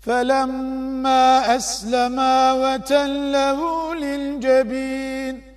فلما أسلما وتله للجبين